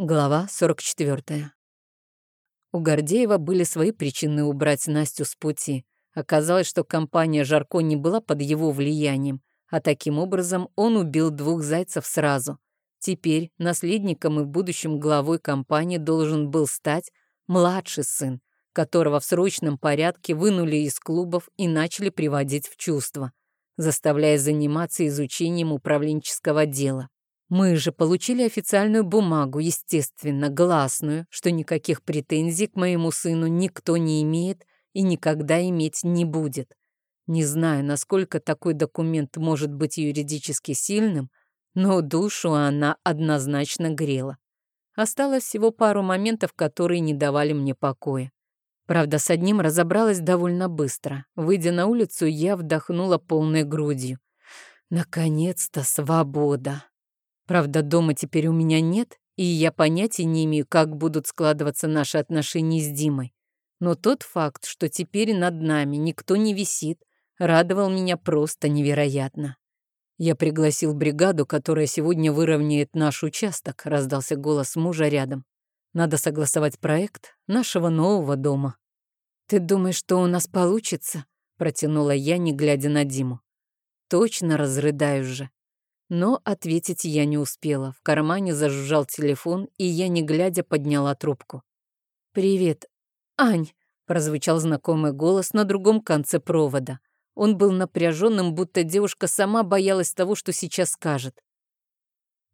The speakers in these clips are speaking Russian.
Глава 44. У Гордеева были свои причины убрать Настю с пути. Оказалось, что компания Жарко не была под его влиянием, а таким образом он убил двух зайцев сразу. Теперь наследником и будущим главой компании должен был стать младший сын, которого в срочном порядке вынули из клубов и начали приводить в чувство, заставляя заниматься изучением управленческого дела. Мы же получили официальную бумагу, естественно, гласную, что никаких претензий к моему сыну никто не имеет и никогда иметь не будет. Не знаю, насколько такой документ может быть юридически сильным, но душу она однозначно грела. Осталось всего пару моментов, которые не давали мне покоя. Правда, с одним разобралась довольно быстро. Выйдя на улицу, я вдохнула полной грудью. Наконец-то свобода. Правда, дома теперь у меня нет, и я понятия не имею, как будут складываться наши отношения с Димой. Но тот факт, что теперь над нами никто не висит, радовал меня просто невероятно. «Я пригласил бригаду, которая сегодня выровняет наш участок», — раздался голос мужа рядом. «Надо согласовать проект нашего нового дома». «Ты думаешь, что у нас получится?» — протянула я, не глядя на Диму. «Точно разрыдаю же. Но ответить я не успела. В кармане зажужжал телефон, и я, не глядя, подняла трубку. «Привет, Ань!» — прозвучал знакомый голос на другом конце провода. Он был напряженным, будто девушка сама боялась того, что сейчас скажет.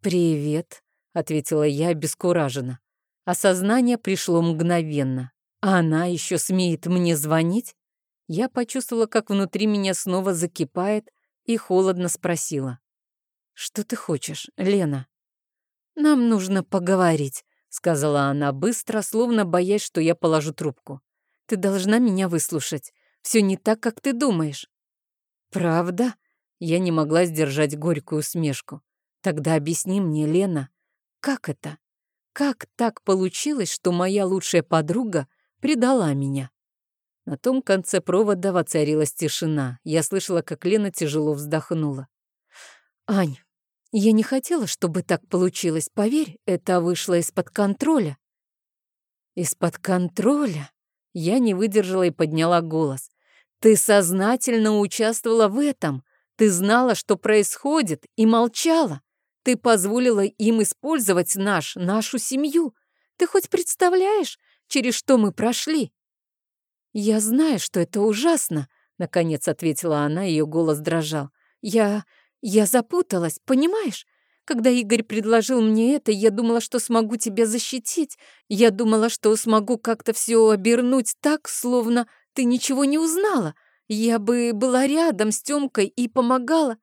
«Привет», — ответила я обескураженно. Осознание пришло мгновенно. А она еще смеет мне звонить? Я почувствовала, как внутри меня снова закипает, и холодно спросила. «Что ты хочешь, Лена?» «Нам нужно поговорить», — сказала она быстро, словно боясь, что я положу трубку. «Ты должна меня выслушать. Все не так, как ты думаешь». «Правда?» Я не могла сдержать горькую усмешку. «Тогда объясни мне, Лена, как это? Как так получилось, что моя лучшая подруга предала меня?» На том конце провода воцарилась тишина. Я слышала, как Лена тяжело вздохнула. «Ань, я не хотела, чтобы так получилось. Поверь, это вышло из-под контроля». «Из-под контроля?» Я не выдержала и подняла голос. «Ты сознательно участвовала в этом. Ты знала, что происходит, и молчала. Ты позволила им использовать наш, нашу семью. Ты хоть представляешь, через что мы прошли?» «Я знаю, что это ужасно», — наконец ответила она, ее голос дрожал. «Я... Я запуталась, понимаешь? Когда Игорь предложил мне это, я думала, что смогу тебя защитить. Я думала, что смогу как-то все обернуть так, словно ты ничего не узнала. Я бы была рядом с Тёмкой и помогала.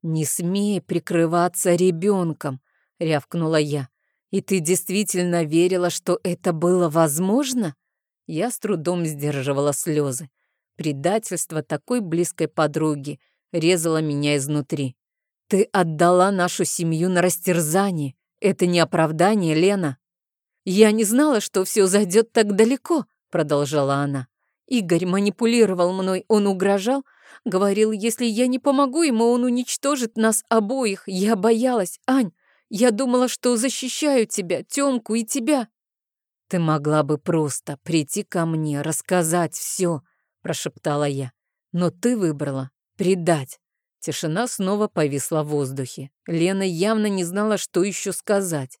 «Не смей прикрываться ребенком», — рявкнула я. «И ты действительно верила, что это было возможно?» Я с трудом сдерживала слезы. Предательство такой близкой подруги резало меня изнутри. Ты отдала нашу семью на растерзание. Это не оправдание, Лена. Я не знала, что все зайдет так далеко, продолжала она. Игорь манипулировал мной, он угрожал, говорил, если я не помогу ему, он уничтожит нас обоих. Я боялась, Ань. Я думала, что защищаю тебя, Тёмку и тебя. Ты могла бы просто прийти ко мне, рассказать все, прошептала я. Но ты выбрала предать. Тишина снова повисла в воздухе. Лена явно не знала, что еще сказать.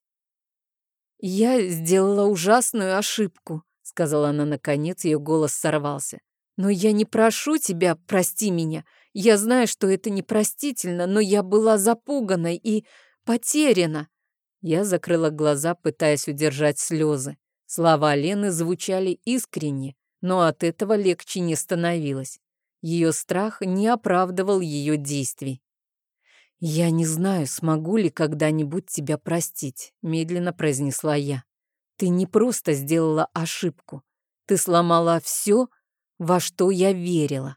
«Я сделала ужасную ошибку», — сказала она наконец, ее голос сорвался. «Но я не прошу тебя, прости меня. Я знаю, что это непростительно, но я была запугана и потеряна». Я закрыла глаза, пытаясь удержать слезы. Слова Лены звучали искренне, но от этого легче не становилось. Ее страх не оправдывал ее действий. «Я не знаю, смогу ли когда-нибудь тебя простить», — медленно произнесла я. «Ты не просто сделала ошибку. Ты сломала все, во что я верила».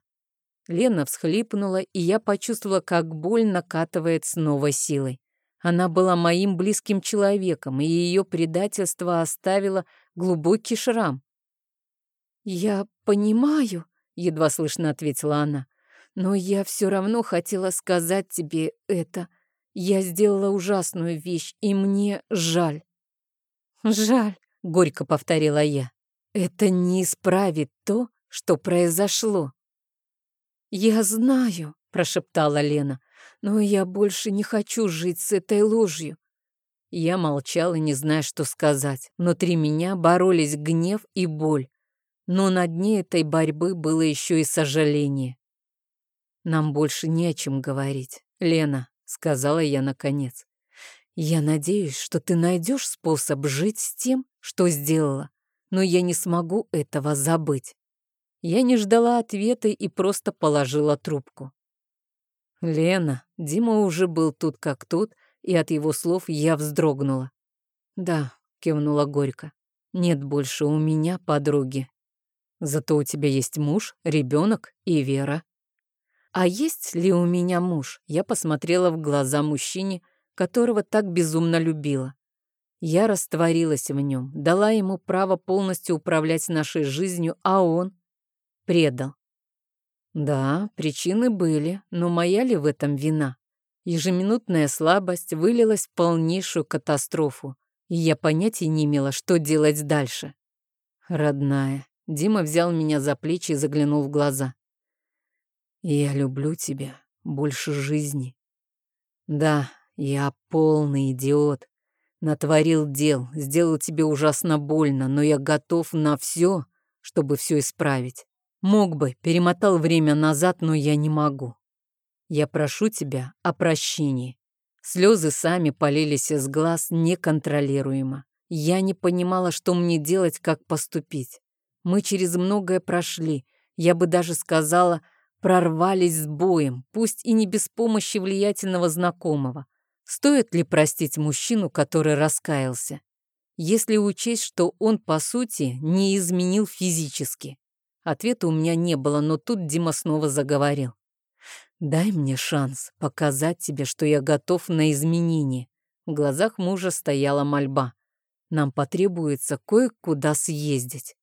Лена всхлипнула, и я почувствовала, как боль накатывает с новой силой. Она была моим близким человеком, и ее предательство оставило глубокий шрам. «Я понимаю», едва слышно ответила она. Но я все равно хотела сказать тебе это. Я сделала ужасную вещь, и мне жаль. «Жаль», — горько повторила я. «Это не исправит то, что произошло». «Я знаю», — прошептала Лена, «но я больше не хочу жить с этой ложью». Я молчала, не зная, что сказать. Внутри меня боролись гнев и боль. Но на дне этой борьбы было еще и сожаление. «Нам больше не о чем говорить, Лена», — сказала я наконец. «Я надеюсь, что ты найдешь способ жить с тем, что сделала, но я не смогу этого забыть». Я не ждала ответа и просто положила трубку. «Лена, Дима уже был тут как тут, и от его слов я вздрогнула. «Да», — кивнула горько, — «нет больше у меня подруги. Зато у тебя есть муж, ребенок и Вера». «А есть ли у меня муж?» Я посмотрела в глаза мужчине, которого так безумно любила. Я растворилась в нем, дала ему право полностью управлять нашей жизнью, а он предал. Да, причины были, но моя ли в этом вина? Ежеминутная слабость вылилась в полнейшую катастрофу, и я понятия не имела, что делать дальше. Родная, Дима взял меня за плечи и заглянул в глаза. «Я люблю тебя больше жизни. Да, я полный идиот. Натворил дел, сделал тебе ужасно больно, но я готов на все, чтобы все исправить. Мог бы, перемотал время назад, но я не могу. Я прошу тебя о прощении. Слезы сами полились из глаз неконтролируемо. Я не понимала, что мне делать, как поступить. Мы через многое прошли. Я бы даже сказала, прорвались с боем, пусть и не без помощи влиятельного знакомого. Стоит ли простить мужчину, который раскаялся? Если учесть, что он, по сути, не изменил физически. Ответа у меня не было, но тут Дима снова заговорил. «Дай мне шанс показать тебе, что я готов на изменения». В глазах мужа стояла мольба. «Нам потребуется кое-куда съездить.